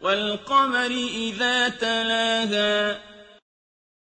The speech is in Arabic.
وَالْقَمَرِ إِذَا تَلَاهَا